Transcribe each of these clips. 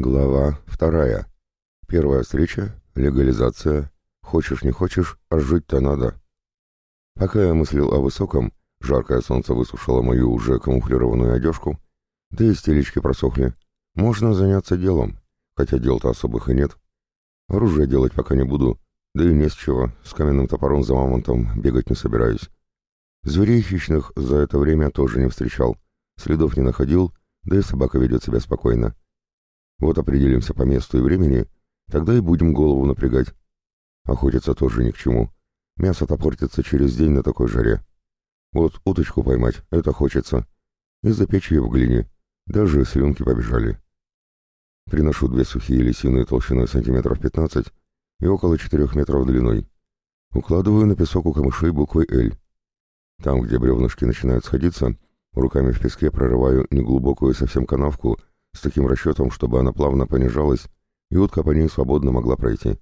Глава вторая. Первая встреча, легализация. Хочешь не хочешь, а жить-то надо. Пока я мыслил о высоком, жаркое солнце высушило мою уже камуфлированную одежку, да и стелечки просохли. Можно заняться делом, хотя дел-то особых и нет. Оружие делать пока не буду, да и не с чего, с каменным топором за мамонтом бегать не собираюсь. Зверей хищных за это время тоже не встречал, следов не находил, да и собака ведет себя спокойно. Вот определимся по месту и времени, тогда и будем голову напрягать. Охотиться тоже ни к чему. Мясо-то портится через день на такой жаре. Вот уточку поймать, это хочется. И запечь ее в глине. Даже слюнки побежали. Приношу две сухие лисины толщиной сантиметров 15 и около 4 метров длиной. Укладываю на песок у камышей буквой «Л». Там, где бревнышки начинают сходиться, руками в песке прорываю неглубокую совсем канавку с таким расчетом, чтобы она плавно понижалась, и утка по ней свободно могла пройти.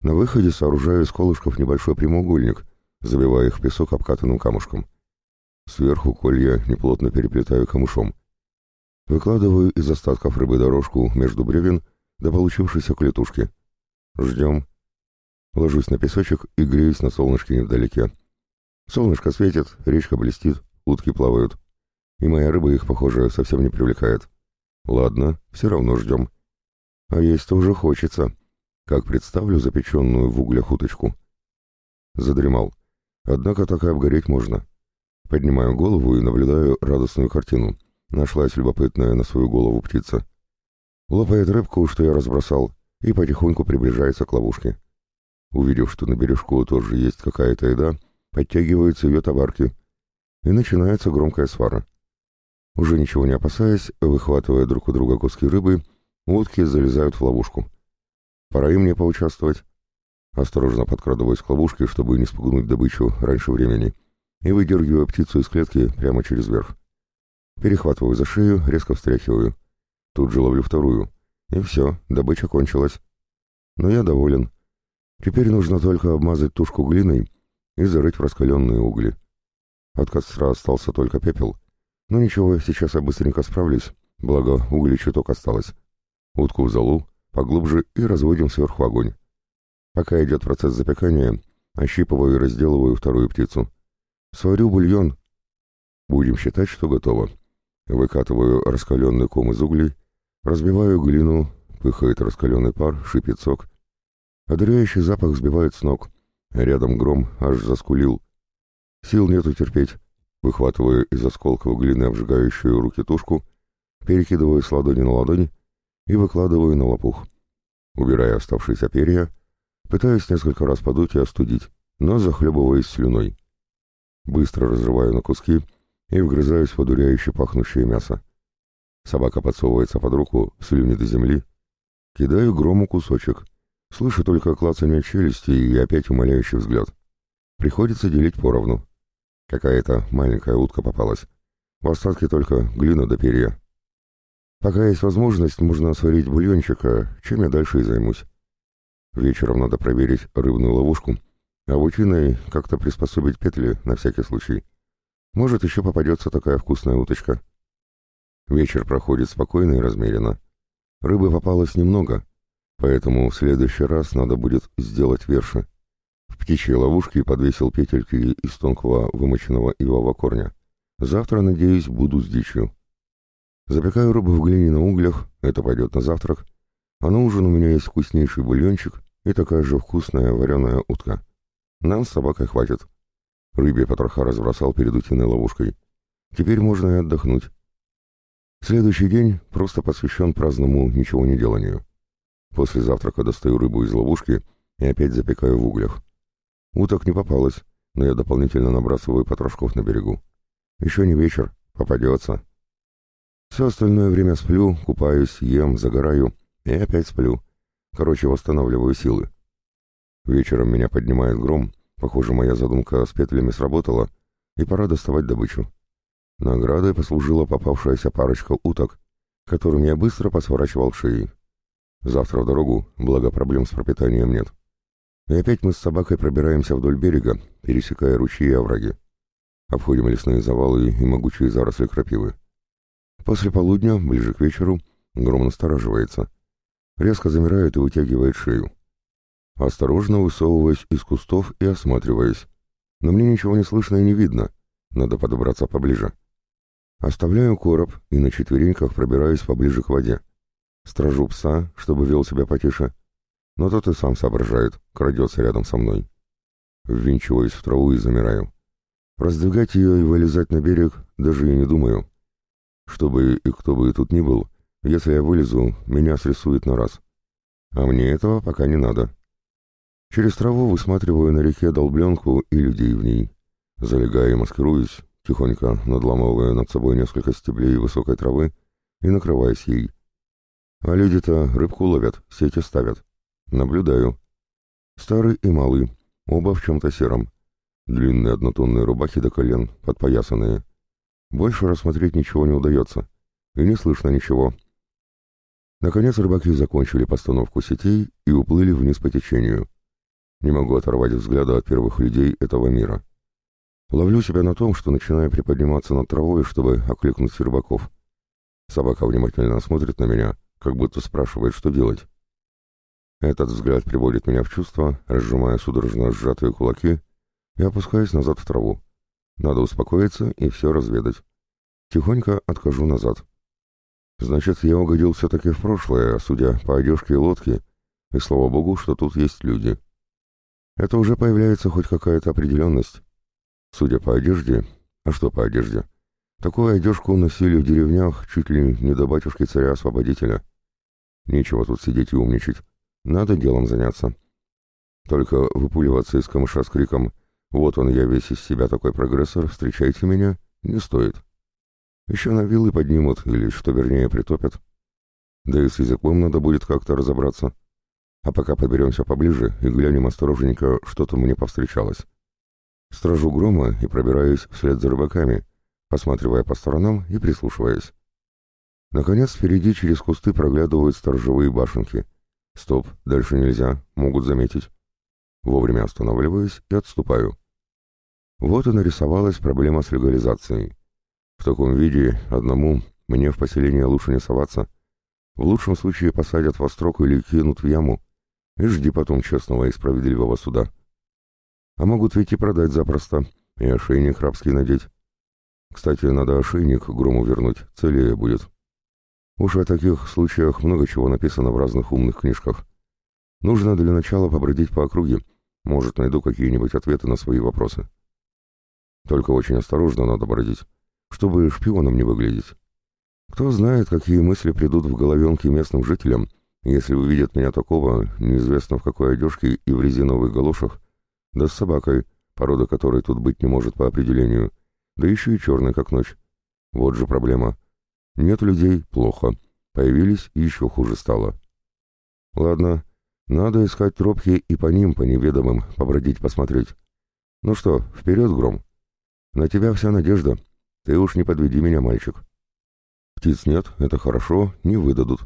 На выходе сооружаю из колышков небольшой прямоугольник, забивая их песок обкатанным камушком. Сверху колья неплотно переплетаю камышом. Выкладываю из остатков рыбы дорожку между бревен до получившейся клетушки. Ждем. Ложусь на песочек и греюсь на солнышке невдалеке. Солнышко светит, речка блестит, утки плавают. И моя рыба их, похоже, совсем не привлекает. Ладно, все равно ждем. А есть-то уже хочется. Как представлю запеченную в углях уточку. Задремал. Однако так и обгореть можно. Поднимаю голову и наблюдаю радостную картину. Нашлась любопытная на свою голову птица. Лопает рыбку, что я разбросал, и потихоньку приближается к ловушке. Увидев, что на бережку тоже есть какая-то еда, подтягиваются ее товарки, и начинается громкая свара. Уже ничего не опасаясь, выхватывая друг у друга куски рыбы, утки залезают в ловушку. Пора и мне поучаствовать. Осторожно подкрадываюсь к ловушке, чтобы не спугнуть добычу раньше времени, и выдергиваю птицу из клетки прямо через верх. Перехватываю за шею, резко встряхиваю. Тут же ловлю вторую. И все, добыча кончилась. Но я доволен. Теперь нужно только обмазать тушку глиной и зарыть в раскаленные угли. От костра остался только пепел, ну, ничего, сейчас я быстренько справлюсь, благо угли чуток осталось. Утку в залу, поглубже и разводим сверху огонь. Пока идет процесс запекания, ощипываю и разделываю вторую птицу. Сварю бульон. Будем считать, что готово. Выкатываю раскаленный ком из углей, разбиваю глину, пыхает раскаленный пар, шипит сок. Одуряющий запах сбивает с ног. Рядом гром аж заскулил. Сил нету терпеть. Выхватываю из осколков глины обжигающую руки тушку, перекидываю с ладони на ладонь и выкладываю на лопух. Убирая оставшиеся перья, пытаюсь несколько раз подуть и остудить, но захлебываюсь слюной. Быстро разрываю на куски и вгрызаюсь в одуряюще пахнущее мясо. Собака подсовывается под руку, слюни до земли. Кидаю грому кусочек. Слышу только клацание челюсти и опять умоляющий взгляд. Приходится делить поровну. Какая-то маленькая утка попалась. В остатке только глина до перья. Пока есть возможность, можно сварить бульончика, чем я дальше и займусь. Вечером надо проверить рыбную ловушку, а утиной как-то приспособить петли на всякий случай. Может, еще попадется такая вкусная уточка. Вечер проходит спокойно и размеренно. Рыбы попалось немного, поэтому в следующий раз надо будет сделать верши. В птичьей ловушке подвесил петельки из тонкого вымоченного ивового корня. Завтра, надеюсь, буду с дичью. Запекаю рыбу в глине на углях, это пойдет на завтрак. А на ужин у меня есть вкуснейший бульончик и такая же вкусная вареная утка. Нам с собакой хватит. Рыбе потроха разбросал перед утиной ловушкой. Теперь можно и отдохнуть. Следующий день просто посвящен праздному ничего не деланию. После завтрака достаю рыбу из ловушки и опять запекаю в углях. Уток не попалось, но я дополнительно набрасываю потрошков на берегу. Еще не вечер, попадется. Все остальное время сплю, купаюсь, ем, загораю и опять сплю. Короче, восстанавливаю силы. Вечером меня поднимает гром, похоже, моя задумка с петлями сработала, и пора доставать добычу. Наградой послужила попавшаяся парочка уток, которым я быстро посворачивал шеи. Завтра в дорогу, благо проблем с пропитанием нет. И опять мы с собакой пробираемся вдоль берега, пересекая ручьи и овраги. Обходим лесные завалы и могучие заросли крапивы. После полудня, ближе к вечеру, Гром настораживается. Резко замирает и вытягивает шею. Осторожно высовываясь из кустов и осматриваясь. Но мне ничего не слышно и не видно. Надо подобраться поближе. Оставляю короб и на четвереньках пробираюсь поближе к воде. Стражу пса, чтобы вел себя потише. Но тот и сам соображает, крадется рядом со мной. Ввинчиваюсь в траву и замираю. Раздвигать ее и вылезать на берег даже и не думаю. Чтобы и кто бы и тут ни был, если я вылезу, меня срисует на раз. А мне этого пока не надо. Через траву высматриваю на реке долбленку и людей в ней. Залегая и маскируюсь, тихонько надламывая над собой несколько стеблей высокой травы и накрываясь ей. А люди-то рыбку ловят, сети ставят. Наблюдаю. Старый и малый, оба в чем-то сером. Длинные однотонные рубахи до колен, подпоясанные. Больше рассмотреть ничего не удается. И не слышно ничего. Наконец рыбаки закончили постановку сетей и уплыли вниз по течению. Не могу оторвать взгляда от первых людей этого мира. Ловлю себя на том, что начинаю приподниматься над травой, чтобы окликнуть рыбаков. Собака внимательно смотрит на меня, как будто спрашивает, что делать. Этот взгляд приводит меня в чувство, разжимая судорожно сжатые кулаки и опускаюсь назад в траву. Надо успокоиться и все разведать. Тихонько отхожу назад. Значит, я угодил все-таки в прошлое, судя по одежке и лодке, и слава богу, что тут есть люди. Это уже появляется хоть какая-то определенность. Судя по одежде... А что по одежде? Такую одежку носили в деревнях чуть ли не до батюшки царя-освободителя. Нечего тут сидеть и умничать. Надо делом заняться. Только выпуливаться из камыша с криком «Вот он, я весь из себя такой прогрессор, встречайте меня!» не стоит. Еще на вилы поднимут, или, что вернее, притопят. Да и с языком надо будет как-то разобраться. А пока подберемся поближе и глянем осторожненько, что-то мне повстречалось. Стражу грома и пробираюсь вслед за рыбаками, посматривая по сторонам и прислушиваясь. Наконец, впереди через кусты проглядывают сторожевые башенки. Стоп, дальше нельзя, могут заметить. Вовремя останавливаюсь и отступаю. Вот и нарисовалась проблема с легализацией. В таком виде одному мне в поселение лучше не соваться. В лучшем случае посадят во строк или кинут в яму. И жди потом честного и справедливого суда. А могут ведь и продать запросто, и ошейник рабский надеть. Кстати, надо ошейник грому вернуть, целее будет. Уж о таких случаях много чего написано в разных умных книжках. Нужно для начала побродить по округе, может, найду какие-нибудь ответы на свои вопросы. Только очень осторожно надо бродить чтобы шпионом не выглядеть. Кто знает, какие мысли придут в головенке местным жителям, если увидят меня такого, неизвестно в какой одежке и в резиновых галошах, да с собакой, порода которой тут быть не может по определению, да еще и черной, как ночь. Вот же проблема. Нет людей — плохо. Появились — еще хуже стало. Ладно, надо искать тропки и по ним, по неведомым, побродить, посмотреть. Ну что, вперед, Гром. На тебя вся надежда. Ты уж не подведи меня, мальчик. Птиц нет, это хорошо, не выдадут.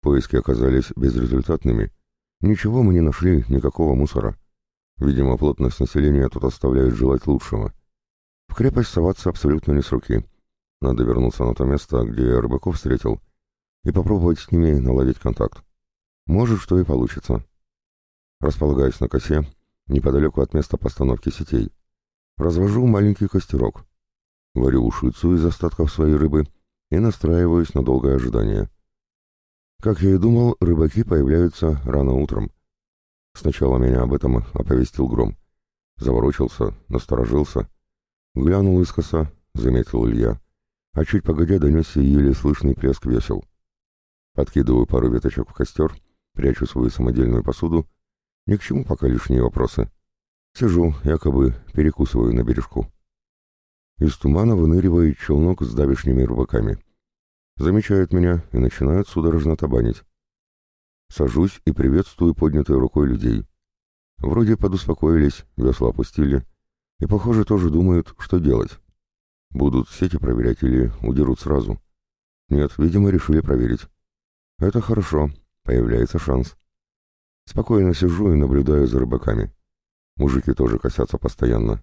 Поиски оказались безрезультатными. Ничего мы не нашли, никакого мусора. Видимо, плотность населения тут оставляет желать лучшего. В крепость соваться абсолютно не с руки. Надо вернуться на то место, где я рыбаков встретил, и попробовать с ними наладить контакт. Может, что и получится. Располагаюсь на косе, неподалеку от места постановки сетей. Развожу маленький костерок варю ушицу из остатков своей рыбы и настраиваюсь на долгое ожидание. Как я и думал, рыбаки появляются рано утром. Сначала меня об этом оповестил гром. Заворочился, насторожился. Глянул искоса, заметил Илья, а чуть погодя донесся еле слышный плеск весел. Подкидываю пару веточек в костер, прячу свою самодельную посуду. Ни к чему пока лишние вопросы. Сижу, якобы перекусываю на бережку. Из тумана выныривает челнок с давишними рыбаками. Замечают меня и начинают судорожно табанить. Сажусь и приветствую поднятой рукой людей. Вроде подуспокоились, весла опустили, и, похоже, тоже думают, что делать. Будут сети проверять или удерут сразу. Нет, видимо, решили проверить. Это хорошо, появляется шанс. Спокойно сижу и наблюдаю за рыбаками. Мужики тоже косятся постоянно.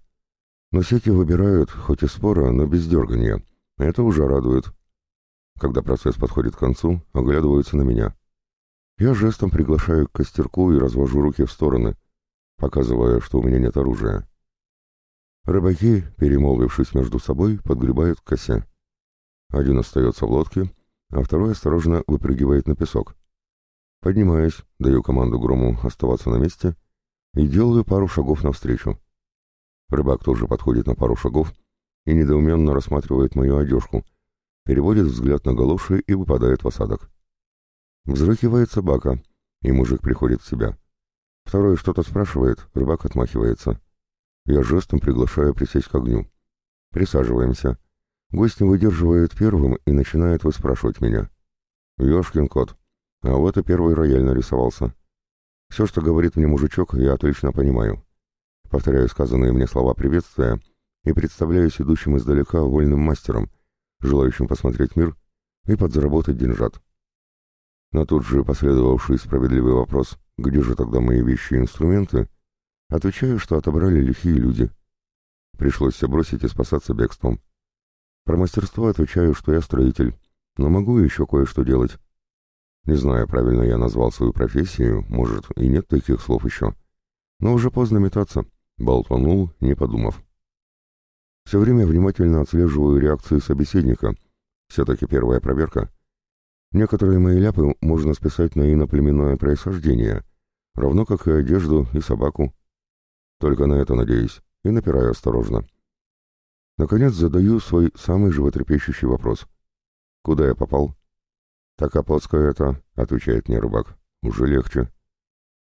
Но сети выбирают, хоть и споро, но без дергания. Это уже радует. Когда процесс подходит к концу, оглядываются на меня. Я жестом приглашаю к костерку и развожу руки в стороны, показывая, что у меня нет оружия. Рыбаки, перемолвившись между собой, подгребают к косе. Один остается в лодке, а второй осторожно выпрыгивает на песок. Поднимаюсь, даю команду Грому оставаться на месте и делаю пару шагов навстречу. Рыбак тоже подходит на пару шагов и недоуменно рассматривает мою одежку, переводит взгляд на галоши и выпадает в осадок. Взрыхивает собака, и мужик приходит в себя. Второй что-то спрашивает, рыбак отмахивается. Я жестом приглашаю присесть к огню. Присаживаемся. Гость не выдерживает первым и начинает выспрашивать меня. «Ёшкин кот, а вот и первый рояль нарисовался. Все, что говорит мне мужичок, я отлично понимаю. Повторяю сказанные мне слова приветствия и представляюсь идущим издалека вольным мастером, желающим посмотреть мир и подзаработать деньжат. На тут же последовавший справедливый вопрос «Где же тогда мои вещи и инструменты?» Отвечаю, что отобрали лихие люди. Пришлось все бросить и спасаться бегством. Про мастерство отвечаю, что я строитель, но могу еще кое-что делать. Не знаю, правильно я назвал свою профессию, может, и нет таких слов еще. Но уже поздно метаться. Болтанул, не подумав. Все время внимательно отслеживаю реакции собеседника. Все-таки первая проверка. Некоторые мои ляпы можно списать на иноплеменное происхождение, равно как и одежду и собаку. Только на это надеюсь, и напираю осторожно. Наконец задаю свой самый животрепещущий вопрос. «Куда я попал?» «Так Апотская это», — отвечает мне рыбак. «Уже легче».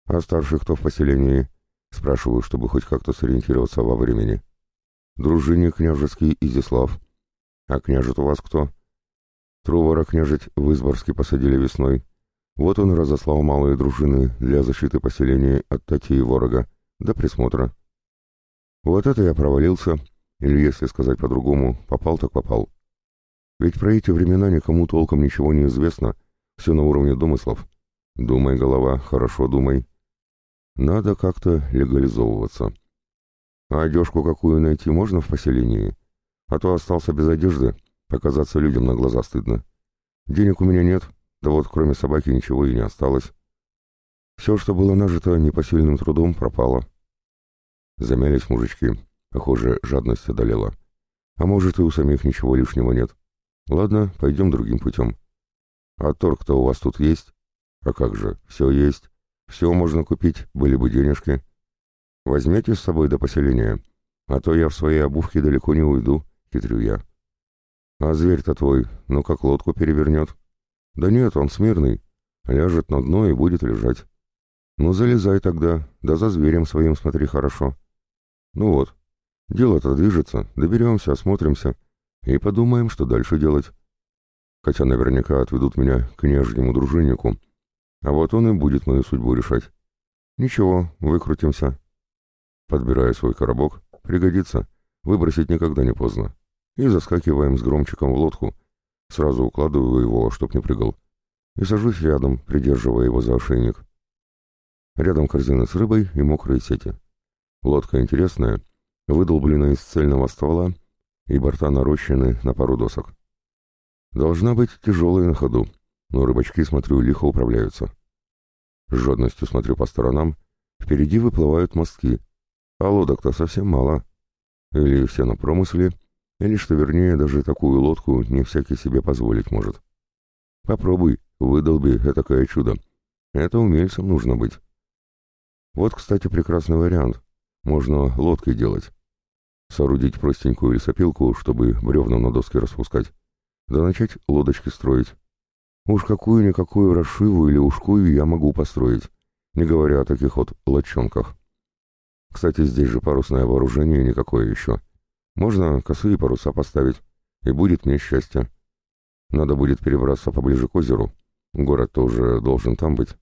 «А старший кто в поселении?» Спрашиваю, чтобы хоть как-то сориентироваться во времени. «Дружинник княжеский Изяслав». «А княжет у вас кто?» «Трувора княжить в Изборске посадили весной. Вот он разослал малые дружины для защиты поселения от тати и ворога, до присмотра». «Вот это я провалился», или, если сказать по-другому, попал так попал. Ведь про эти времена никому толком ничего не известно, все на уровне домыслов. Думай, голова, хорошо думай. Надо как-то легализовываться. А одежку какую найти можно в поселении? А то остался без одежды, показаться людям на глаза стыдно. Денег у меня нет, да вот кроме собаки ничего и не осталось. Все, что было нажито непосильным трудом, пропало. Замялись мужички. Похоже, жадность одолела. А может, и у самих ничего лишнего нет. Ладно, пойдем другим путем. А торг-то у вас тут есть? А как же, все есть. Все можно купить, были бы денежки. Возьмете с собой до поселения, а то я в своей обувке далеко не уйду, хитрю я. А зверь-то твой, ну как лодку перевернет? Да нет, он смирный. Ляжет на дно и будет лежать. Ну залезай тогда, да за зверем своим смотри хорошо. Ну вот, Дело-то движется, доберемся, осмотримся и подумаем, что дальше делать. Хотя наверняка отведут меня к княжьему дружиннику, а вот он и будет мою судьбу решать. Ничего, выкрутимся. Подбирая свой коробок, пригодится, выбросить никогда не поздно. И заскакиваем с громчиком в лодку, сразу укладываю его, чтоб не прыгал, и сажусь рядом, придерживая его за ошейник. Рядом корзины с рыбой и мокрые сети. Лодка интересная — выдолблена из цельного ствола и борта нарощены на пару досок. Должна быть тяжелая на ходу, но рыбачки, смотрю, лихо управляются. С жадностью смотрю по сторонам, впереди выплывают мостки, а лодок-то совсем мало. Или все на промысле, или, что вернее, даже такую лодку не всякий себе позволить может. Попробуй, выдолби этакое чудо. Это умельцам нужно быть. Вот, кстати, прекрасный вариант. Можно лодкой делать. Соорудить простенькую лесопилку, чтобы бревна на доске распускать. Да начать лодочки строить. Уж какую-никакую расшиву или ушкую я могу построить, не говоря о таких вот лодчонках. Кстати, здесь же парусное вооружение никакое еще. Можно косые паруса поставить, и будет мне счастье. Надо будет перебраться поближе к озеру. Город-то уже должен там быть.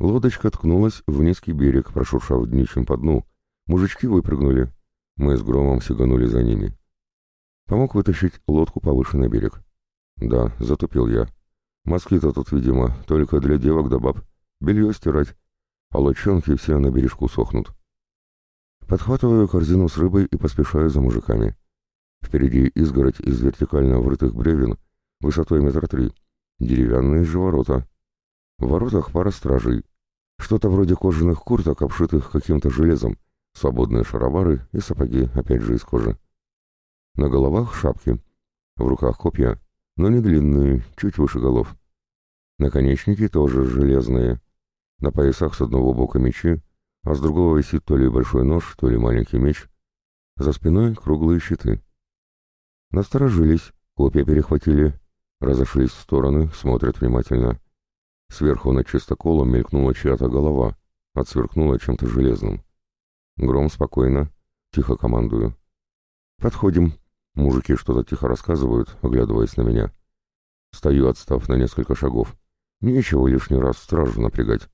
Лодочка ткнулась в низкий берег, прошуршав днищем по дну. Мужички выпрыгнули. Мы с Громом сиганули за ними. Помог вытащить лодку повыше на берег. Да, затупил я. Мозги-то тут, видимо, только для девок да баб. Белье стирать. А лодчонки все на бережку сохнут. Подхватываю корзину с рыбой и поспешаю за мужиками. Впереди изгородь из вертикально врытых бревен, высотой метра три. Деревянные же ворота. В воротах пара стражей. Что-то вроде кожаных курток, обшитых каким-то железом. Свободные шаровары и сапоги, опять же из кожи. На головах шапки. В руках копья, но не длинные, чуть выше голов. Наконечники тоже железные. На поясах с одного бока мечи, а с другого висит то ли большой нож, то ли маленький меч. За спиной круглые щиты. Насторожились, копья перехватили, разошлись в стороны, смотрят внимательно. Сверху над чистоколом мелькнула чья-то голова, отсверкнула чем-то железным. Гром спокойно, тихо командую. «Подходим», Мужики что-то тихо рассказывают, оглядываясь на меня. Стою, отстав на несколько шагов. Нечего лишний раз стражу напрягать.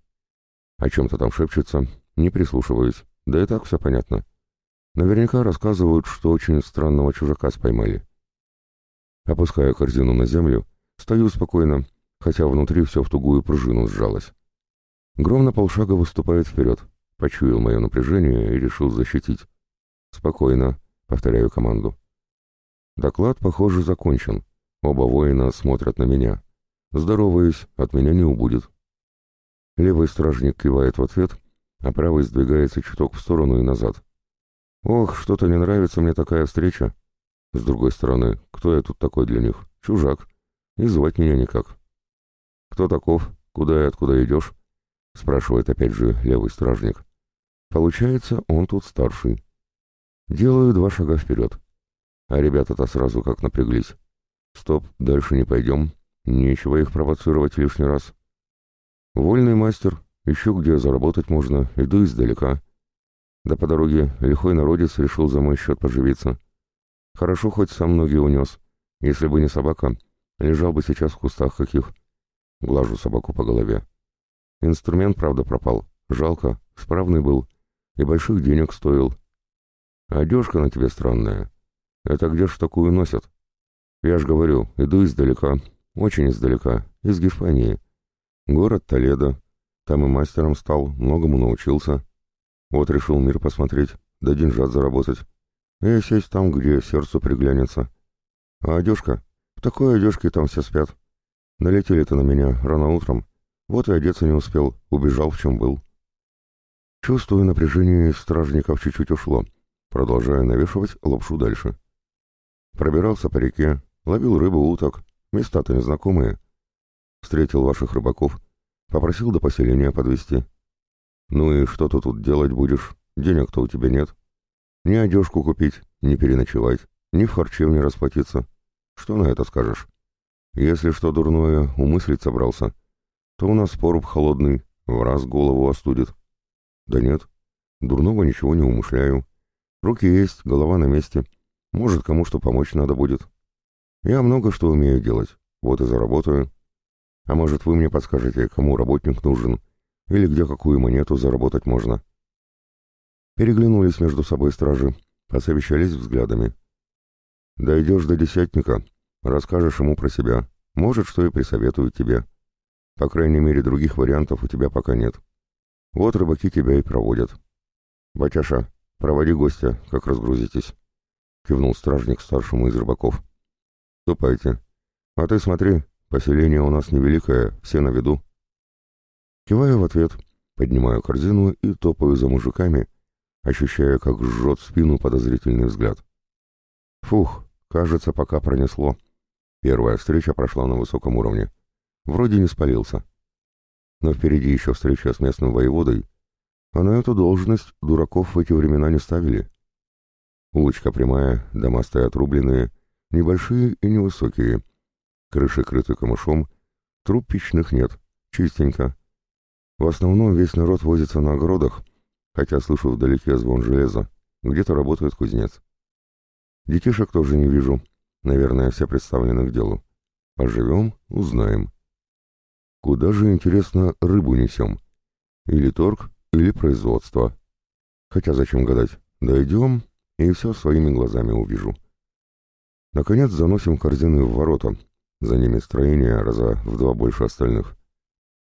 О чем-то там шепчется, не прислушиваюсь. Да и так все понятно. Наверняка рассказывают, что очень странного чужака споймали. Опуская корзину на землю, стою спокойно, хотя внутри все в тугую пружину сжалось. Гром на полшага выступает вперед, почуял мое напряжение и решил защитить. «Спокойно», — повторяю команду. Доклад, похоже, закончен. Оба воина смотрят на меня. Здороваюсь, от меня не убудет. Левый стражник кивает в ответ, а правый сдвигается чуток в сторону и назад. Ох, что-то не нравится мне такая встреча. С другой стороны, кто я тут такой для них? Чужак. И звать меня никак. Кто таков? Куда и откуда идешь? Спрашивает опять же левый стражник. Получается, он тут старший. Делаю два шага вперед. А ребята-то сразу как напряглись. Стоп, дальше не пойдем. Нечего их провоцировать лишний раз. Вольный мастер, ищу где заработать можно, иду издалека. Да по дороге лихой народец решил за мой счет поживиться. Хорошо хоть сам ноги унес. Если бы не собака, лежал бы сейчас в кустах каких. Глажу собаку по голове. Инструмент, правда, пропал. Жалко, справный был. И больших денег стоил. Одежка на тебе странная. Это где ж такую носят? Я ж говорю, иду издалека, очень издалека, из Гешпании. Город Толедо. Там и мастером стал, многому научился. Вот решил мир посмотреть, да деньжат заработать. И сесть там, где сердцу приглянется. А одежка? В такой одежке там все спят. Налетели-то на меня рано утром. Вот и одеться не успел, убежал в чем был. Чувствую напряжение стражников чуть-чуть ушло, продолжая навешивать лапшу дальше. Пробирался по реке, ловил рыбу, уток, места-то незнакомые. Встретил ваших рыбаков, попросил до поселения подвести. Ну и что ты тут делать будешь? Денег-то у тебя нет. Ни одежку купить, ни переночевать, ни в харчевне расплатиться. Что на это скажешь? Если что дурное умыслить собрался, то у нас поруб холодный, в раз голову остудит. Да нет, дурного ничего не умышляю. Руки есть, голова на месте — может, кому что помочь надо будет. Я много что умею делать, вот и заработаю. А может, вы мне подскажете, кому работник нужен, или где какую монету заработать можно?» Переглянулись между собой стражи, посовещались взглядами. «Дойдешь до десятника, расскажешь ему про себя, может, что и присоветуют тебе. По крайней мере, других вариантов у тебя пока нет. Вот рыбаки тебя и проводят. Батяша, проводи гостя, как разгрузитесь». — кивнул стражник старшему из рыбаков. «Ступайте. А ты смотри, поселение у нас невеликое, все на виду». Киваю в ответ, поднимаю корзину и топаю за мужиками, ощущая, как жжет спину подозрительный взгляд. Фух, кажется, пока пронесло. Первая встреча прошла на высоком уровне. Вроде не спалился. Но впереди еще встреча с местным воеводой, а на эту должность дураков в эти времена не ставили. Улочка прямая, дома стоят рубленые, небольшие и невысокие. Крыши крыты камышом, труб печных нет, чистенько. В основном весь народ возится на огородах, хотя слышу вдалеке звон железа. Где-то работает кузнец. Детишек тоже не вижу. Наверное, все представлены к делу. Поживем, узнаем. Куда же, интересно, рыбу несем? Или торг, или производство. Хотя зачем гадать? Дойдем, и все своими глазами увижу. Наконец заносим корзины в ворота, за ними строение раза в два больше остальных.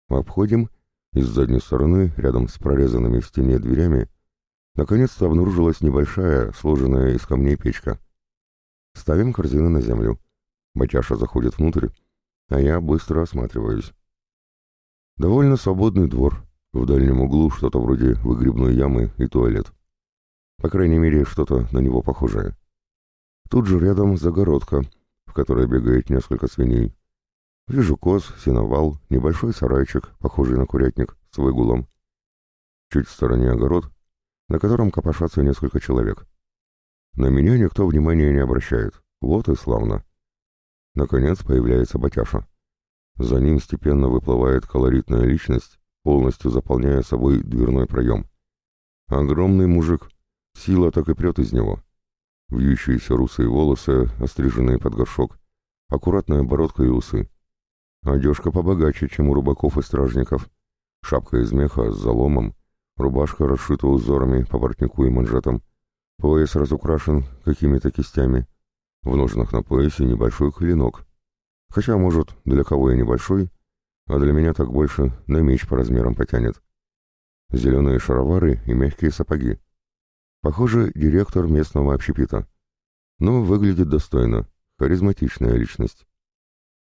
Обходим, и с задней стороны, рядом с прорезанными в стене дверями, наконец-то обнаружилась небольшая, сложенная из камней печка. Ставим корзины на землю. Батяша заходит внутрь, а я быстро осматриваюсь. Довольно свободный двор. В дальнем углу что-то вроде выгребной ямы и туалет. По крайней мере, что-то на него похожее. Тут же рядом загородка, в которой бегает несколько свиней. Вижу коз, сеновал, небольшой сарайчик, похожий на курятник, с выгулом. Чуть в стороне огород, на котором копошатся несколько человек. На меня никто внимания не обращает. Вот и славно. Наконец появляется Батяша. За ним степенно выплывает колоритная личность, полностью заполняя собой дверной проем. Огромный мужик. Сила так и прет из него. Вьющиеся русые волосы, остриженные под горшок, аккуратная бородка и усы. Одежка побогаче, чем у рыбаков и стражников. Шапка из меха с заломом, рубашка расшита узорами по воротнику и манжетам, пояс разукрашен какими-то кистями, в ножнах на поясе небольшой клинок, Хотя, может, для кого и небольшой, а для меня так больше на меч по размерам потянет. Зеленые шаровары и мягкие сапоги. Похоже, директор местного общепита. Но выглядит достойно, харизматичная личность.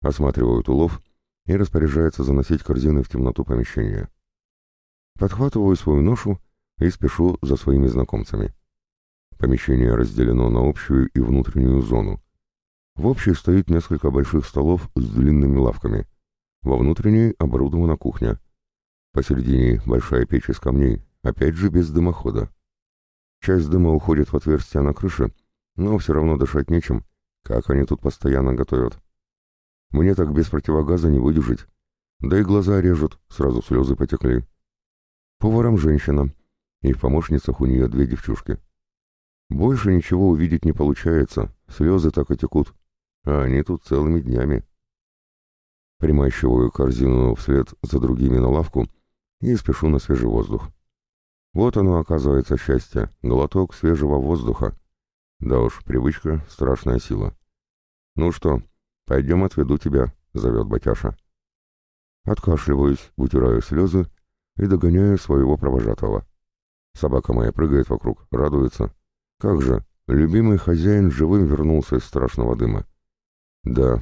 Осматривают улов и распоряжается заносить корзины в темноту помещения. Подхватываю свою ношу и спешу за своими знакомцами. Помещение разделено на общую и внутреннюю зону. В общей стоит несколько больших столов с длинными лавками. Во внутренней оборудована кухня. Посередине большая печь из камней, опять же без дымохода. Часть дыма уходит в отверстие на крыше, но все равно дышать нечем, как они тут постоянно готовят. Мне так без противогаза не выдержать. Да и глаза режут, сразу слезы потекли. Поваром женщина, и в помощницах у нее две девчушки. Больше ничего увидеть не получается, слезы так и текут а они тут целыми днями. Примащиваю корзину вслед за другими на лавку и спешу на свежий воздух. Вот оно, оказывается, счастье, глоток свежего воздуха. Да уж, привычка — страшная сила. «Ну что, пойдем отведу тебя», — зовет Батяша. Откашливаюсь, вытираю слезы и догоняю своего провожатого. Собака моя прыгает вокруг, радуется. Как же, любимый хозяин живым вернулся из страшного дыма. Да,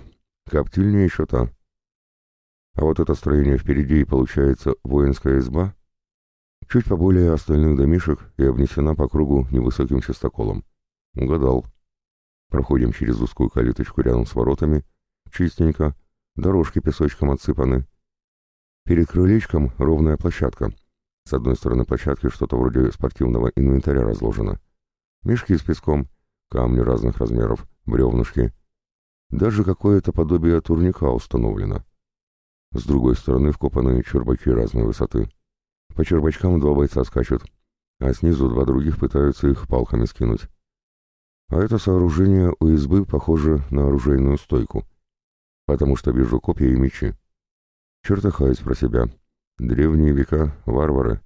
коптильня еще та. А вот это строение впереди, получается, воинская изба, чуть поболее остальных домишек и обнесена по кругу невысоким частоколом. Угадал. Проходим через узкую калиточку рядом с воротами, чистенько, дорожки песочком отсыпаны. Перед крылечком ровная площадка. С одной стороны площадки что-то вроде спортивного инвентаря разложено. Мешки с песком, камни разных размеров, бревнышки — даже какое-то подобие турника установлено. С другой стороны вкопаны чербаки разной высоты. По чербачкам два бойца скачут, а снизу два других пытаются их палками скинуть. А это сооружение у избы похоже на оружейную стойку, потому что вижу копья и мечи. Чертыхаюсь про себя. Древние века, варвары.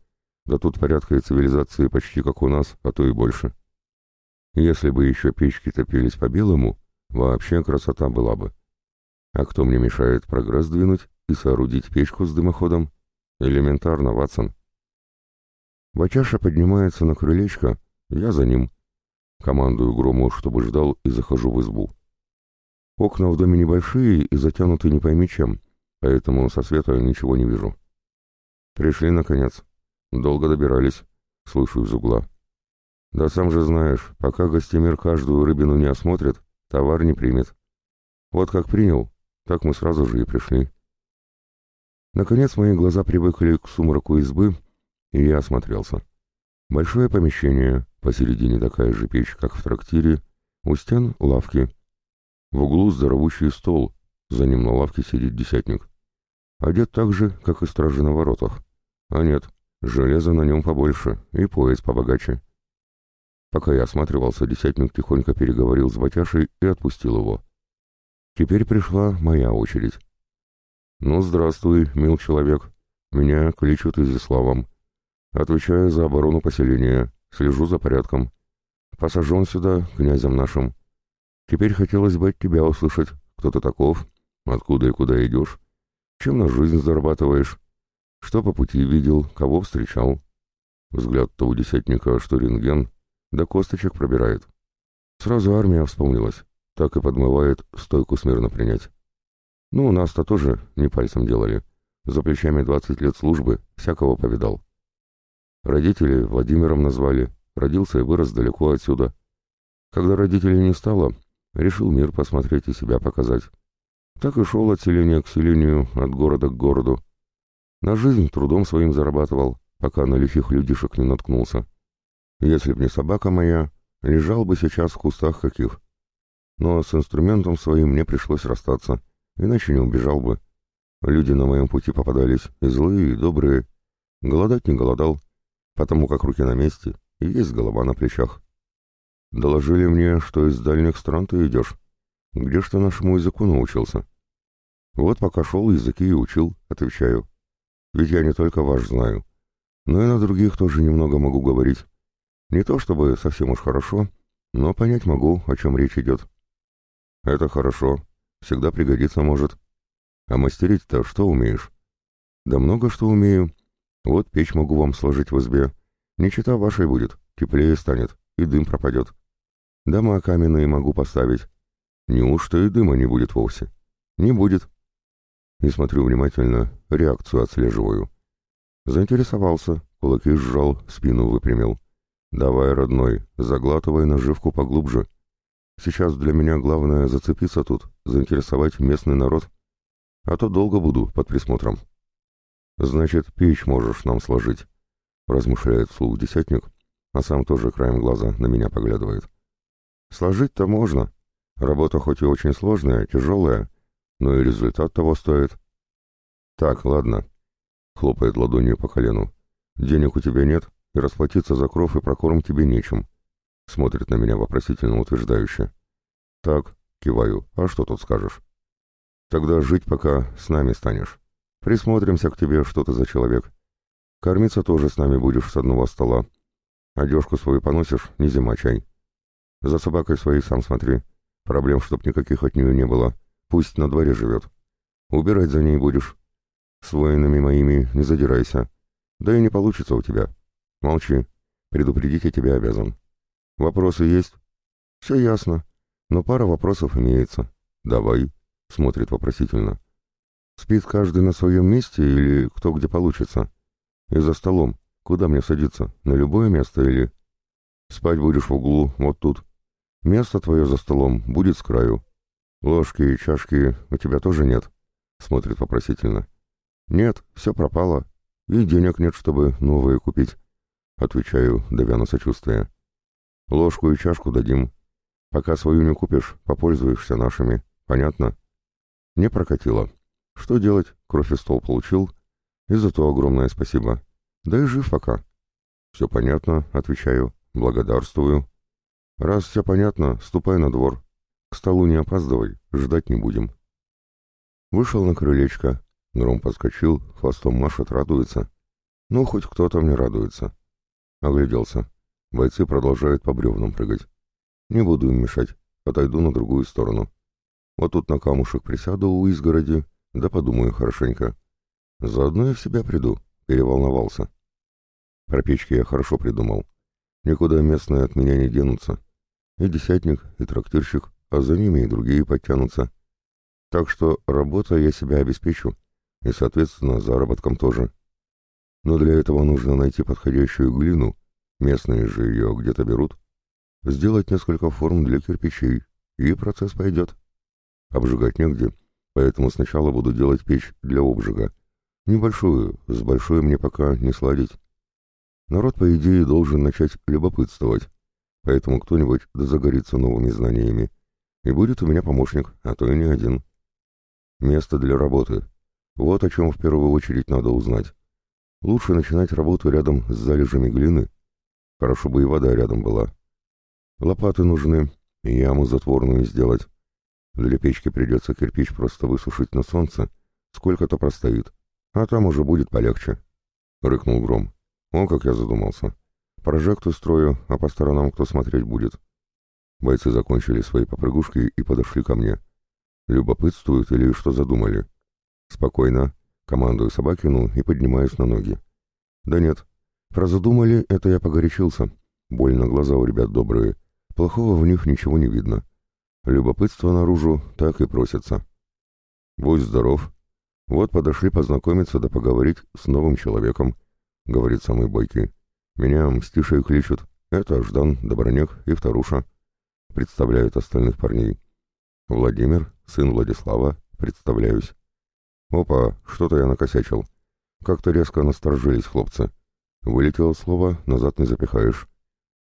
Да тут порядка и цивилизации почти как у нас, а то и больше. Если бы еще печки топились по-белому, Вообще красота была бы. А кто мне мешает прогресс двинуть и соорудить печку с дымоходом? Элементарно, Ватсон. Бачаша поднимается на крылечко, я за ним. Командую Грому, чтобы ждал, и захожу в избу. Окна в доме небольшие и затянуты не пойми чем, поэтому со света ничего не вижу. Пришли, наконец. Долго добирались, слышу из угла. Да сам же знаешь, пока гостемир каждую рыбину не осмотрит, Товар не примет. Вот как принял, так мы сразу же и пришли. Наконец мои глаза привыкли к сумраку избы, и я осмотрелся. Большое помещение, посередине такая же печь, как в трактире, у стен лавки. В углу здоровущий стол, за ним на лавке сидит десятник. Одет так же, как и стражи на воротах. А нет, железа на нем побольше и пояс побогаче. Пока я осматривался, десятник тихонько переговорил с Батяшей и отпустил его. Теперь пришла моя очередь. «Ну, здравствуй, мил человек. Меня кличут Изиславом. Отвечаю за оборону поселения, слежу за порядком. Посажен сюда, князем нашим. Теперь хотелось бы от тебя услышать, кто ты таков, откуда и куда идешь, чем на жизнь зарабатываешь, что по пути видел, кого встречал». Взгляд-то у десятника, что рентген, до косточек пробирает. Сразу армия вспомнилась. так и подмывает стойку смирно принять. Ну, нас-то тоже не пальцем делали. За плечами 20 лет службы, всякого повидал. Родители Владимиром назвали, родился и вырос далеко отсюда. Когда родителей не стало, решил мир посмотреть и себя показать. Так и шел от селения к селению, от города к городу. На жизнь трудом своим зарабатывал, пока на лихих людишек не наткнулся. Если б не собака моя, лежал бы сейчас в кустах каких. Но с инструментом своим мне пришлось расстаться, иначе не убежал бы. Люди на моем пути попадались и злые, и добрые. Голодать не голодал, потому как руки на месте и есть голова на плечах. Доложили мне, что из дальних стран ты идешь. Где ж ты нашему языку научился? Вот пока шел, языки и учил, отвечаю. Ведь я не только ваш знаю, но и на других тоже немного могу говорить. Не то чтобы совсем уж хорошо, но понять могу, о чем речь идет. Это хорошо, всегда пригодится может. А мастерить-то что умеешь? Да много что умею. Вот печь могу вам сложить в избе. Не чита вашей будет, теплее станет, и дым пропадет. Дома каменные могу поставить. Неужто и дыма не будет вовсе? Не будет. И смотрю внимательно, реакцию отслеживаю. Заинтересовался, кулаки сжал, спину выпрямил. «Давай, родной, заглатывай наживку поглубже. Сейчас для меня главное зацепиться тут, заинтересовать местный народ. А то долго буду под присмотром». «Значит, печь можешь нам сложить», — размышляет вслух десятник, а сам тоже краем глаза на меня поглядывает. «Сложить-то можно. Работа хоть и очень сложная, тяжелая, но и результат того стоит». «Так, ладно», — хлопает ладонью по колену. «Денег у тебя нет, и расплатиться за кров и прокорм тебе нечем. Смотрит на меня вопросительно утверждающе. Так, киваю, а что тут скажешь? Тогда жить пока с нами станешь. Присмотримся к тебе, что ты за человек. Кормиться тоже с нами будешь с одного стола. Одежку свою поносишь, не зима чай. За собакой своей сам смотри. Проблем, чтоб никаких от нее не было. Пусть на дворе живет. Убирать за ней будешь. С воинами моими не задирайся. Да и не получится у тебя. Молчи. Предупредить я тебя обязан. Вопросы есть? Все ясно. Но пара вопросов имеется. Давай. Смотрит вопросительно. Спит каждый на своем месте или кто где получится? И за столом. Куда мне садиться? На любое место или... Спать будешь в углу, вот тут. Место твое за столом будет с краю. Ложки и чашки у тебя тоже нет? Смотрит вопросительно. Нет, все пропало. И денег нет, чтобы новые купить. Отвечаю, давя на сочувствие. Ложку и чашку дадим. Пока свою не купишь, попользуешься нашими. Понятно? Не прокатило. Что делать? Кровь и стол получил. И за то огромное спасибо. Да и жив пока. Все понятно, отвечаю. Благодарствую. Раз все понятно, ступай на двор. К столу не опаздывай, ждать не будем. Вышел на крылечко. Гром подскочил, хвостом машет, радуется. Ну, хоть кто-то мне радуется. Огляделся. Бойцы продолжают по бревнам прыгать. Не буду им мешать, отойду на другую сторону. Вот тут на камушек присяду у изгороди, да подумаю хорошенько. Заодно и в себя приду, переволновался. Про печки я хорошо придумал. Никуда местные от меня не денутся. И десятник, и трактирщик, а за ними и другие подтянутся. Так что работа я себя обеспечу, и, соответственно, заработком тоже. Но для этого нужно найти подходящую глину, местные же ее где-то берут, сделать несколько форм для кирпичей, и процесс пойдет. Обжигать негде, поэтому сначала буду делать печь для обжига. Небольшую, с большой мне пока не сладить. Народ, по идее, должен начать любопытствовать, поэтому кто-нибудь да загорится новыми знаниями. И будет у меня помощник, а то и не один. Место для работы. Вот о чем в первую очередь надо узнать. Лучше начинать работу рядом с залежами глины. Хорошо бы и вода рядом была. Лопаты нужны, и яму затворную сделать. Для печки придется кирпич просто высушить на солнце, сколько-то простоит, а там уже будет полегче. Рыкнул гром. О, как я задумался. Прожекты строю, а по сторонам кто смотреть будет. Бойцы закончили свои попрыгушки и подошли ко мне. Любопытствуют или что задумали? Спокойно. Командую Собакину и поднимаюсь на ноги. Да нет. Про задумали, это я погорячился. Больно глаза у ребят добрые. Плохого в них ничего не видно. Любопытство наружу так и просится. «Будь здоров. Вот подошли познакомиться да поговорить с новым человеком», — говорит самый бойкий. «Меня мстишей кличут. Это Ждан, Добронек и Вторуша». Представляют остальных парней. «Владимир, сын Владислава, представляюсь». «Опа, что-то я накосячил. Как-то резко насторожились хлопцы. Вылетело слово, назад не запихаешь.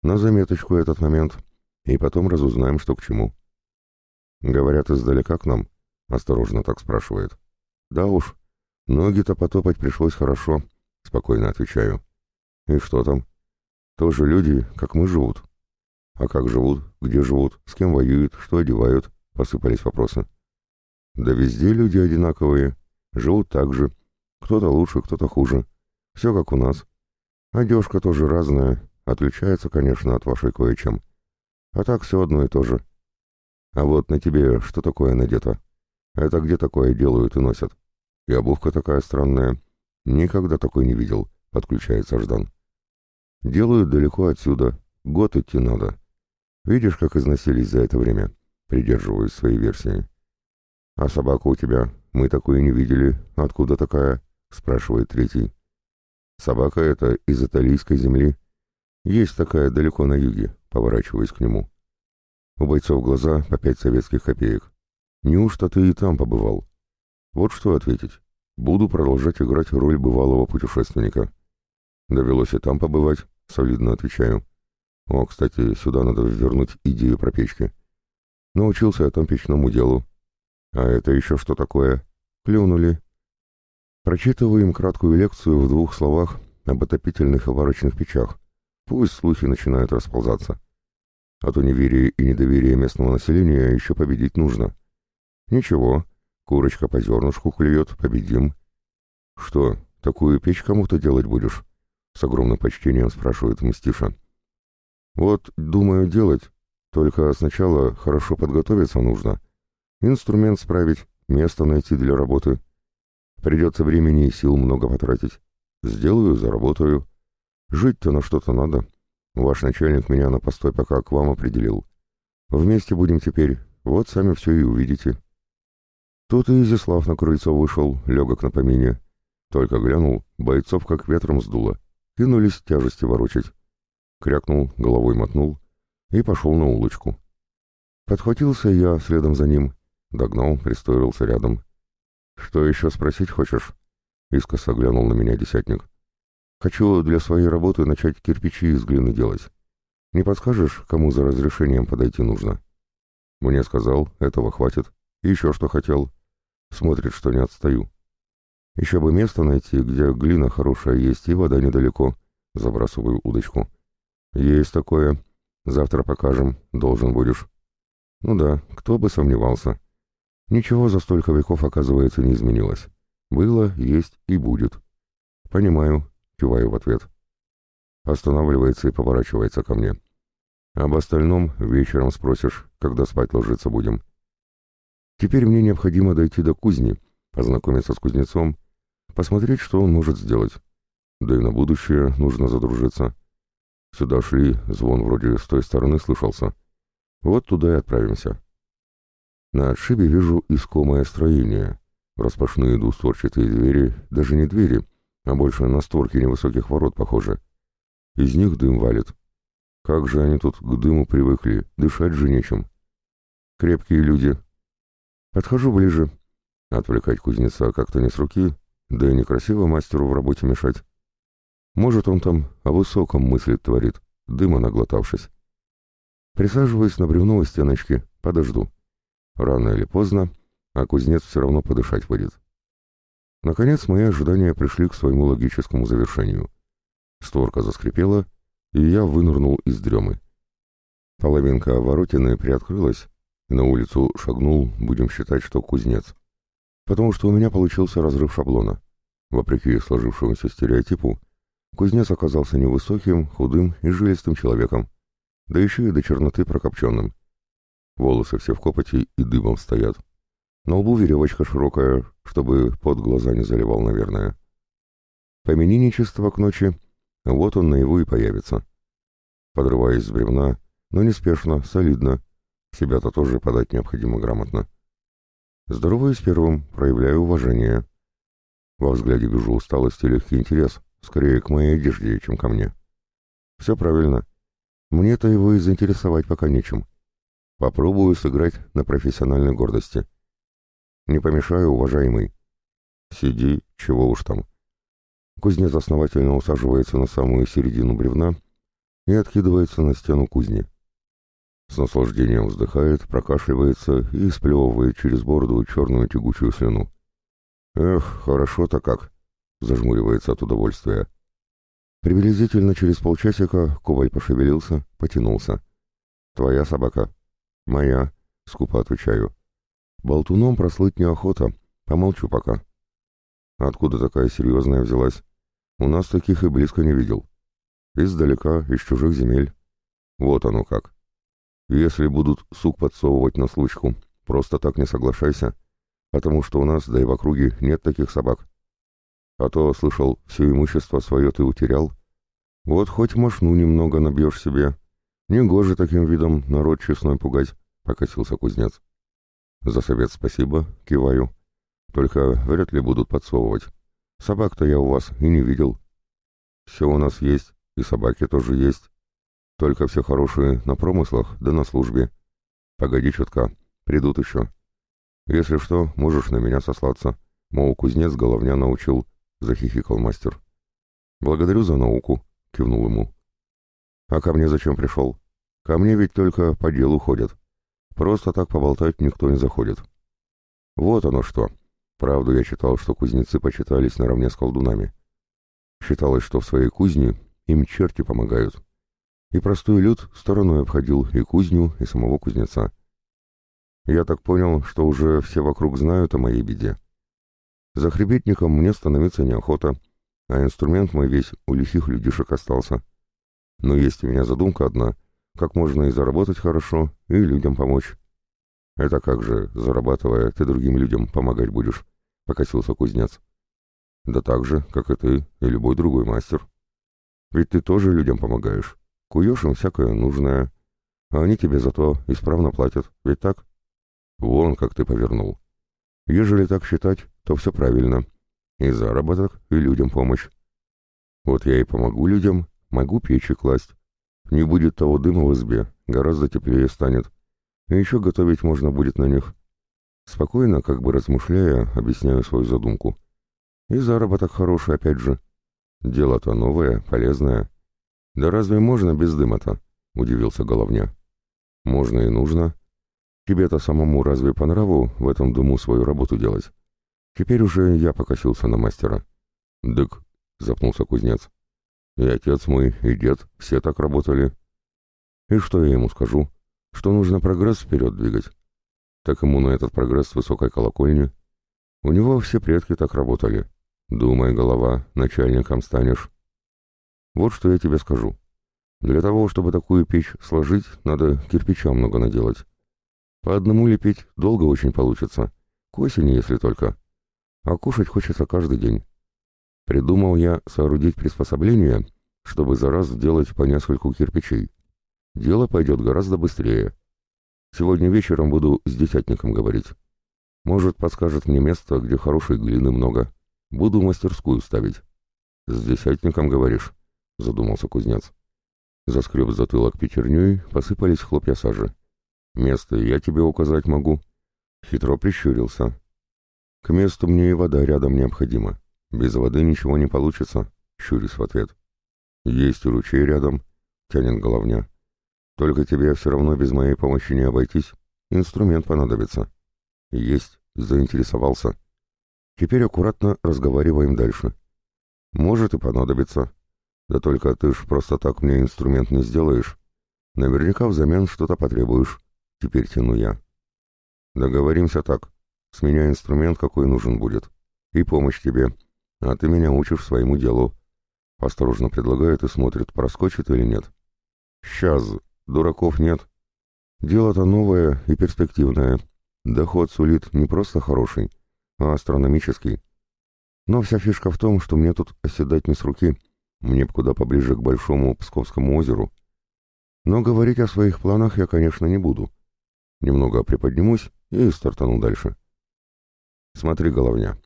На заметочку этот момент, и потом разузнаем, что к чему. Говорят, издалека к нам? Осторожно так спрашивает. Да уж, ноги-то потопать пришлось хорошо, спокойно отвечаю. И что там? Тоже люди, как мы, живут. А как живут, где живут, с кем воюют, что одевают, посыпались вопросы. Да везде люди одинаковые, живут так же, кто-то лучше, кто-то хуже. Все как у нас. Одежка тоже разная, отличается, конечно, от вашей кое-чем. А так все одно и то же. А вот на тебе что такое надето? Это где такое делают и носят? И обувка такая странная. Никогда такой не видел, подключается Ждан. Делают далеко отсюда. Год идти надо. Видишь, как износились за это время? Придерживаюсь своей версии. А собака у тебя? Мы такую не видели. Откуда такая? — спрашивает третий. «Собака эта из италийской земли. Есть такая далеко на юге», — поворачиваясь к нему. У бойцов глаза по пять советских копеек. «Неужто ты и там побывал?» Вот что ответить. Буду продолжать играть роль бывалого путешественника. Довелось и там побывать, солидно отвечаю. О, кстати, сюда надо вернуть идею про печки. Научился я там печному делу. А это еще что такое? Клюнули. Прочитываю им краткую лекцию в двух словах об отопительных и варочных печах. Пусть слухи начинают расползаться. А то неверие и недоверие местного населения еще победить нужно. Ничего, курочка по зернышку клюет, победим. Что, такую печь кому-то делать будешь? С огромным почтением спрашивает Мстиша. Вот, думаю, делать, только сначала хорошо подготовиться нужно. Инструмент справить, место найти для работы — Придется времени и сил много потратить. Сделаю, заработаю. Жить-то на что-то надо. Ваш начальник меня на постой пока к вам определил. Вместе будем теперь. Вот сами все и увидите. Тут и Изяслав на крыльцо вышел, легок на помине. Только глянул, бойцов как ветром сдуло. Кинулись тяжести ворочать. Крякнул, головой мотнул и пошел на улочку. Подхватился я следом за ним, догнал, пристроился рядом. «Что еще спросить хочешь?» — искоса глянул на меня десятник. «Хочу для своей работы начать кирпичи из глины делать. Не подскажешь, кому за разрешением подойти нужно?» Мне сказал, этого хватит. еще что хотел. Смотрит, что не отстаю. Еще бы место найти, где глина хорошая есть и вода недалеко. Забрасываю удочку. Есть такое. Завтра покажем, должен будешь. Ну да, кто бы сомневался. Ничего за столько веков, оказывается, не изменилось. Было, есть и будет. Понимаю, киваю в ответ. Останавливается и поворачивается ко мне. Об остальном вечером спросишь, когда спать ложиться будем. Теперь мне необходимо дойти до кузни, познакомиться с кузнецом, посмотреть, что он может сделать. Да и на будущее нужно задружиться. Сюда шли, звон вроде с той стороны слышался. Вот туда и отправимся. На отшибе вижу искомое строение. Распашные двустворчатые двери, даже не двери, а больше на створки невысоких ворот похожи. Из них дым валит. Как же они тут к дыму привыкли, дышать же нечем. Крепкие люди. Подхожу ближе. Отвлекать кузнеца как-то не с руки, да и некрасиво мастеру в работе мешать. Может, он там о высоком мыслит творит, дыма наглотавшись. Присаживаюсь на бревновой стеночке, подожду. Рано или поздно, а кузнец все равно подышать будет. Наконец, мои ожидания пришли к своему логическому завершению. Створка заскрипела, и я вынырнул из дремы. Половинка воротины приоткрылась, и на улицу шагнул, будем считать, что кузнец. Потому что у меня получился разрыв шаблона. Вопреки сложившемуся стереотипу, кузнец оказался невысоким, худым и жилистым человеком, да еще и до черноты прокопченным. Волосы все в копоти и дымом стоят. На лбу веревочка широкая, чтобы под глаза не заливал, наверное. Поменинничество к ночи, вот он наяву и появится. Подрываясь с бревна, но неспешно, солидно, Себя-то тоже подать необходимо грамотно. Здороваюсь первым, проявляю уважение. Во взгляде вижу усталость и легкий интерес, скорее к моей одежде, чем ко мне. Все правильно. Мне-то его и заинтересовать пока нечем. Попробую сыграть на профессиональной гордости. Не помешаю, уважаемый. Сиди, чего уж там. Кузнец основательно усаживается на самую середину бревна и откидывается на стену кузни. С наслаждением вздыхает, прокашливается и сплевывает через бороду черную тягучую слюну. «Эх, хорошо-то как!» — зажмуривается от удовольствия. Приблизительно через полчасика Коваль пошевелился, потянулся. «Твоя собака?» «Моя», — скупо отвечаю. «Болтуном прослыть неохота, помолчу пока». «Откуда такая серьезная взялась?» У нас таких и близко не видел. Издалека, из чужих земель. Вот оно как. Если будут сук подсовывать на случку, просто так не соглашайся, потому что у нас, да и в округе, нет таких собак. А то, слышал, все имущество свое ты утерял. Вот хоть мошну немного набьешь себе. Негоже таким видом народ честной пугать, — покосился кузнец. За совет спасибо, киваю. Только вряд ли будут подсовывать. Собак-то я у вас и не видел. Все у нас есть, и собаки тоже есть. Только все хорошие на промыслах да на службе. Погоди чутка, придут еще. Если что, можешь на меня сослаться. Мол, кузнец головня научил, — захихикал мастер. Благодарю за науку, — кивнул ему. А ко мне зачем пришел? Ко мне ведь только по делу ходят. Просто так поболтать никто не заходит. Вот оно что. Правду я читал, что кузнецы почитались наравне с колдунами. Считалось, что в своей кузне им черти помогают. И простой люд стороной обходил и кузню, и самого кузнеца. Я так понял, что уже все вокруг знают о моей беде. За хребетником мне становиться неохота, а инструмент мой весь у лихих людишек остался. Но есть у меня задумка одна, как можно и заработать хорошо, и людям помочь. «Это как же, зарабатывая, ты другим людям помогать будешь?» — покосился кузнец. «Да так же, как и ты, и любой другой мастер. Ведь ты тоже людям помогаешь, куешь им всякое нужное, а они тебе зато исправно платят, ведь так?» «Вон, как ты повернул. Ежели так считать, то все правильно. И заработок, и людям помощь. Вот я и помогу людям, могу печи класть. Не будет того дыма в избе, гораздо теплее станет» И еще готовить можно будет на них. Спокойно, как бы размышляя, объясняю свою задумку. И заработок хороший, опять же. Дело-то новое, полезное. Да разве можно без дыма-то? Удивился Головня. Можно и нужно. Тебе-то самому разве по нраву в этом дыму свою работу делать? Теперь уже я покосился на мастера. Дык, запнулся кузнец. И отец мой, и дед все так работали. И что я ему скажу? что нужно прогресс вперед двигать. Так ему на этот прогресс высокой колокольни. У него все предки так работали. Думай, голова, начальником станешь. Вот что я тебе скажу. Для того, чтобы такую печь сложить, надо кирпича много наделать. По одному лепить долго очень получится. К осени, если только. А кушать хочется каждый день. Придумал я соорудить приспособление, чтобы за раз сделать по нескольку кирпичей дело пойдет гораздо быстрее. Сегодня вечером буду с десятником говорить. Может, подскажет мне место, где хорошей глины много. Буду мастерскую ставить. С десятником, говоришь? Задумался кузнец. Заскреб затылок пятерней, посыпались хлопья сажи. Место я тебе указать могу. Хитро прищурился. К месту мне и вода рядом необходима. Без воды ничего не получится, щурюсь в ответ. Есть ручей рядом, тянет головня. Только тебе все равно без моей помощи не обойтись. Инструмент понадобится. Есть, заинтересовался. Теперь аккуратно разговариваем дальше. Может и понадобится. Да только ты ж просто так мне инструмент не сделаешь. Наверняка взамен что-то потребуешь. Теперь тяну я. Договоримся так. С меня инструмент какой нужен будет. И помощь тебе. А ты меня учишь своему делу. Осторожно предлагает и смотрит, проскочит или нет. Сейчас, Дураков нет. Дело-то новое и перспективное. Доход сулит не просто хороший, а астрономический. Но вся фишка в том, что мне тут оседать не с руки. Мне б куда поближе к Большому Псковскому озеру. Но говорить о своих планах я, конечно, не буду. Немного приподнимусь и стартану дальше. Смотри, головня,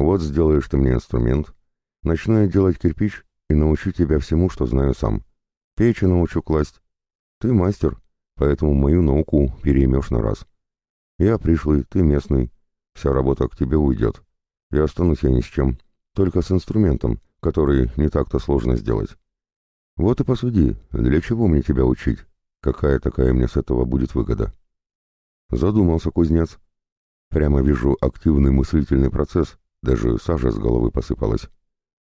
вот сделаешь ты мне инструмент, начну я делать кирпич и научу тебя всему, что знаю сам. Печи научу класть. Ты мастер, поэтому мою науку переймешь на раз. Я пришлый, ты местный. Вся работа к тебе уйдет. И останусь я ни с чем, только с инструментом, который не так-то сложно сделать. Вот и посуди, для чего мне тебя учить? Какая такая мне с этого будет выгода? Задумался кузнец. Прямо вижу активный мыслительный процесс, даже сажа с головы посыпалась.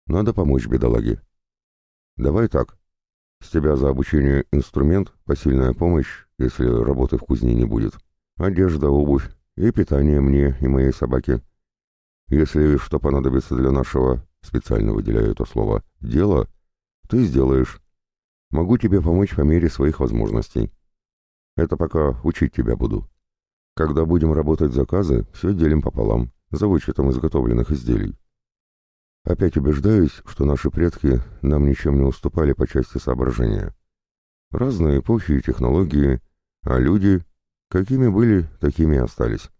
Надо помочь бедолаге. Давай так. С тебя за обучение инструмент, посильная помощь, если работы в кузне не будет. Одежда, обувь и питание мне и моей собаке. Если что понадобится для нашего, специально выделяю это слово, дела, ты сделаешь. Могу тебе помочь по мере своих возможностей. Это пока учить тебя буду. Когда будем работать заказы, все делим пополам, за вычетом изготовленных изделий. Опять убеждаюсь, что наши предки нам ничем не уступали по части соображения. Разные эпохи и технологии, а люди, какими были, такими и остались.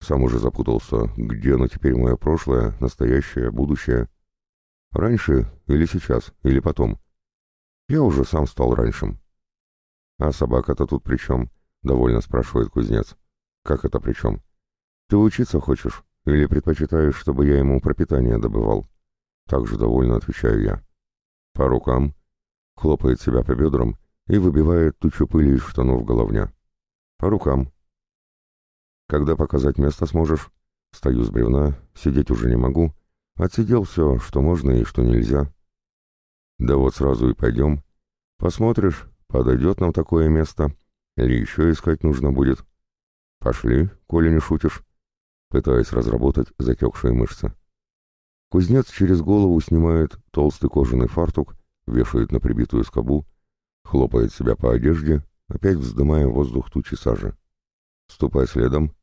Сам уже запутался, где оно теперь мое прошлое, настоящее, будущее. Раньше или сейчас, или потом. Я уже сам стал раньшим. А собака-то тут при чем? Довольно спрашивает кузнец. Как это при чем? Ты учиться хочешь? Или предпочитаешь, чтобы я ему пропитание добывал? Также довольно отвечаю я. По рукам. Хлопает себя по бедрам и выбивает тучу пыли из штанов головня. По рукам. Когда показать место сможешь? Стою с бревна, сидеть уже не могу. Отсидел все, что можно и что нельзя. Да вот сразу и пойдем. Посмотришь, подойдет нам такое место. Или еще искать нужно будет. Пошли, коли не шутишь. Пытаясь разработать затекшие мышцы. Кузнец через голову снимает толстый кожаный фартук, вешает на прибитую скобу, хлопает себя по одежде, опять вздымая воздух тучи сажи. Ступай следом.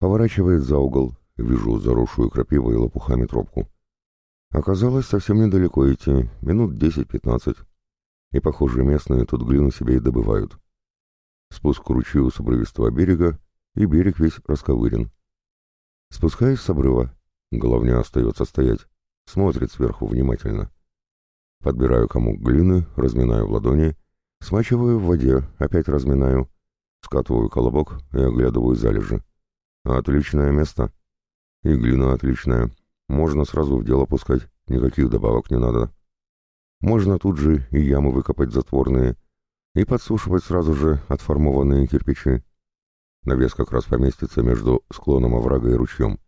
Поворачивает за угол, вижу заросшую крапивой и лопухами тропку. Оказалось, совсем недалеко идти, минут десять-пятнадцать. И, похоже, местные тут глину себе и добывают. Спуск к ручью с обрывистого берега, и берег весь расковырен. Спускаюсь с обрыва. Головня остается стоять. Смотрит сверху внимательно. Подбираю комок глины, разминаю в ладони, смачиваю в воде, опять разминаю. Скатываю колобок и оглядываю залежи. Отличное место. И глина отличная. Можно сразу в дело пускать, никаких добавок не надо. Можно тут же и ямы выкопать затворные, и подсушивать сразу же отформованные кирпичи. Навес как раз поместится между склоном оврага и ручьем.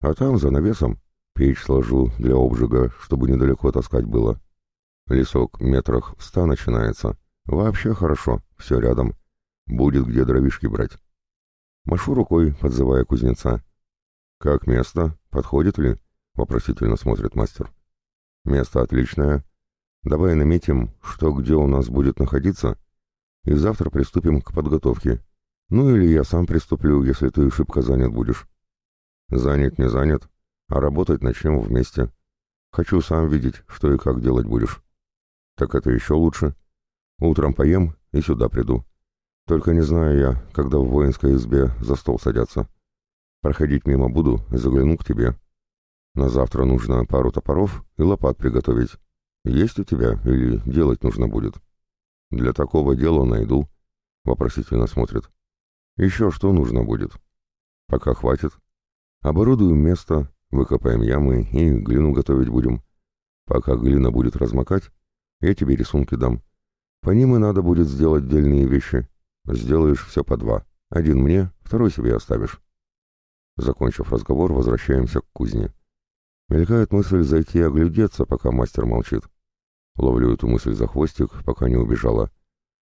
А там, за навесом, печь сложу для обжига, чтобы недалеко таскать было. Лесок метрах в ста начинается. Вообще хорошо, все рядом. Будет где дровишки брать. Машу рукой, подзывая кузнеца. «Как место? Подходит ли?» — вопросительно смотрит мастер. «Место отличное. Давай наметим, что где у нас будет находиться, и завтра приступим к подготовке. Ну или я сам приступлю, если ты шибко занят будешь». «Занят, не занят, а работать начнем вместе. Хочу сам видеть, что и как делать будешь». «Так это еще лучше. Утром поем и сюда приду. Только не знаю я, когда в воинской избе за стол садятся. Проходить мимо буду, загляну к тебе. На завтра нужно пару топоров и лопат приготовить. Есть у тебя или делать нужно будет? Для такого дела найду. Вопросительно смотрит. Еще что нужно будет? Пока хватит. Оборудуем место, выкопаем ямы и глину готовить будем. Пока глина будет размокать, я тебе рисунки дам. По ним и надо будет сделать дельные вещи. Сделаешь все по два. Один мне, второй себе оставишь. Закончив разговор, возвращаемся к кузне. Мелькает мысль зайти оглядеться, пока мастер молчит. Ловлю эту мысль за хвостик, пока не убежала.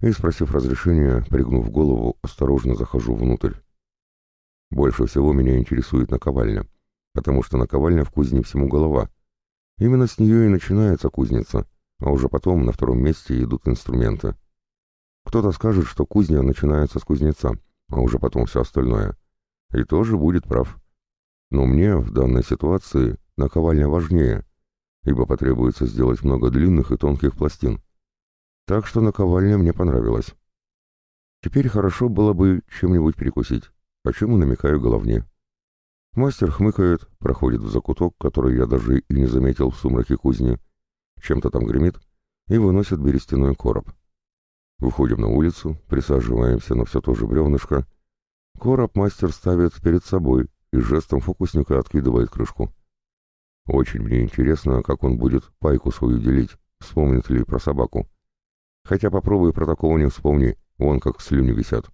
И, спросив разрешения, пригнув голову, осторожно захожу внутрь. Больше всего меня интересует наковальня, потому что наковальня в кузне всему голова. Именно с нее и начинается кузница, а уже потом на втором месте идут инструменты. Кто-то скажет, что кузня начинается с кузнеца, а уже потом все остальное. И тоже будет прав. Но мне в данной ситуации наковальня важнее, ибо потребуется сделать много длинных и тонких пластин. Так что наковальня мне понравилась. Теперь хорошо было бы чем-нибудь перекусить, о чем и намекаю головне. Мастер хмыкает, проходит в закуток, который я даже и не заметил в сумраке кузни, чем-то там гремит и выносит берестяной короб. Выходим на улицу, присаживаемся на все то же бревнышко. Короб мастер ставит перед собой и жестом фокусника откидывает крышку. Очень мне интересно, как он будет пайку свою делить, вспомнит ли про собаку. Хотя попробуй про такого не вспомни, вон как слюни висят.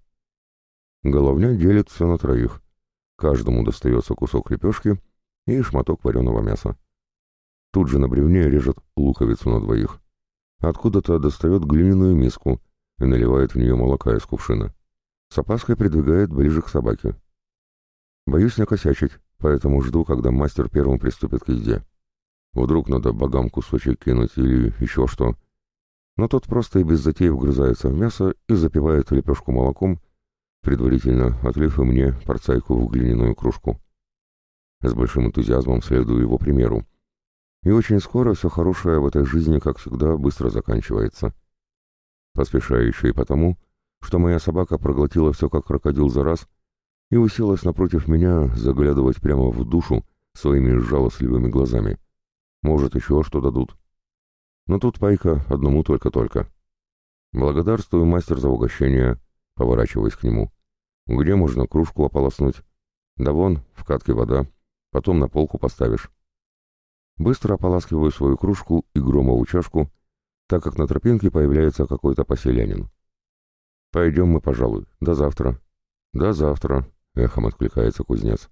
Головня делит все на троих. Каждому достается кусок лепешки и шматок вареного мяса. Тут же на бревне режет луковицу на двоих. Откуда-то достает глиняную миску и наливает в нее молока из кувшина. С опаской придвигает ближе к собаке. Боюсь накосячить, поэтому жду, когда мастер первым приступит к еде. Вдруг надо богам кусочек кинуть или еще что. Но тот просто и без затей вгрызается в мясо и запивает лепешку молоком, предварительно отлив и мне порцайку в глиняную кружку. С большим энтузиазмом следую его примеру. И очень скоро все хорошее в этой жизни, как всегда, быстро заканчивается. Поспешаю еще и потому, что моя собака проглотила все как крокодил за раз и уселась напротив меня заглядывать прямо в душу своими жалостливыми глазами. Может, еще что дадут. Но тут пайка одному только-только. Благодарствую, мастер, за угощение, поворачиваясь к нему. Где можно кружку ополоснуть? Да вон, в катке вода. Потом на полку поставишь. Быстро ополаскиваю свою кружку и громову чашку, так как на тропинке появляется какой-то поселянин. «Пойдем мы, пожалуй. До завтра». «До завтра», — эхом откликается кузнец.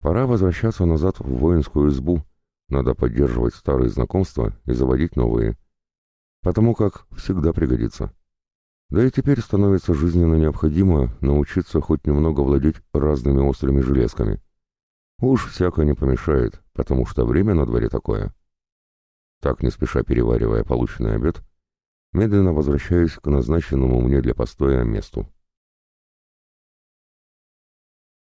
«Пора возвращаться назад в воинскую избу. Надо поддерживать старые знакомства и заводить новые. Потому как всегда пригодится. Да и теперь становится жизненно необходимо научиться хоть немного владеть разными острыми железками. Уж всяко не помешает, потому что время на дворе такое». Так, не спеша переваривая полученный обед, медленно возвращаюсь к назначенному мне для постоя месту.